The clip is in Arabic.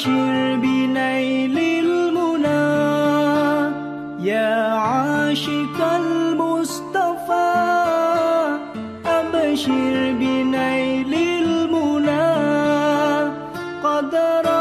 أبشر بنيل المنى. يا عاشق المصطفى أبشر بنيل المنى. قد رأى